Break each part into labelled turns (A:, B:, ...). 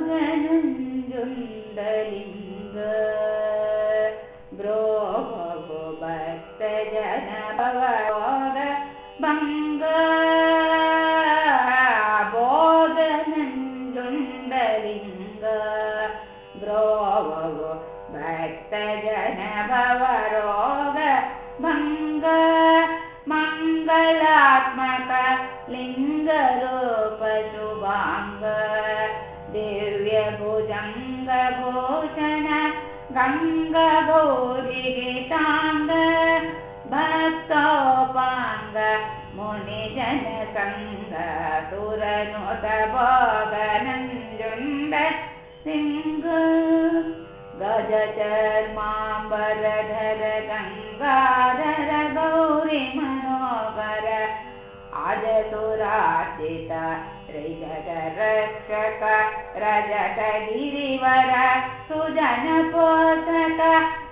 A: बोगनञ्जुण्डलिङ्ग ब्रोभो भक्तजन भवरोग भङ्ग बोगनञ्जुण्डलिङ्ग ब्रोभो भक्तजन भवरोग भङ्ग मङ्गलात्मक लिङ्गरूपशुभाङ्ग दिव्यभुजङ्गभूषण गङ्गगौरिताङ्ग भक्तोपाङ्ग मुनिजनसङ्ग सुरनुत भोगनञ्जुण्ड सिंह गजचर्माम्बरधर गङ्गाधर गौरि मनोहर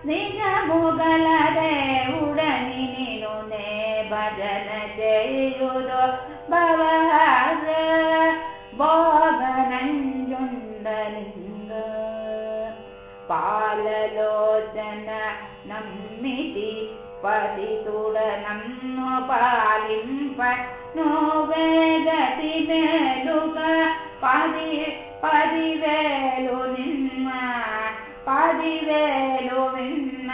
A: निज मुगलरे उडनि निनुने भजन चेयुदो भवहर भोगनञ्जुण्डलिङ्ग पाललोचन नम्मिति पतितुडनन्नु पालिम्प నువ్వేగతి మేలుగా పది పదివేలు నిన్న పదివేలు విన్న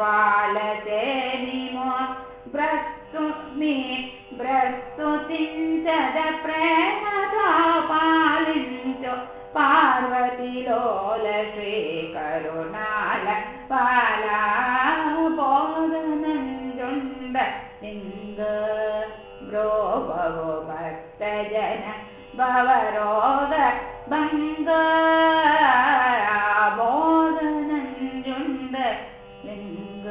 A: పాల తేనిమో భ్రస్తు మీ భ్రస్తుతించద ప్రేమతో పాలించు పార్వతిలోల శ్రీ కరుణాల పాలా போதனஞ்சுண்ட எங்க भक्तजन भङ्ग बोधनञ्जुण्ड लिङ्ग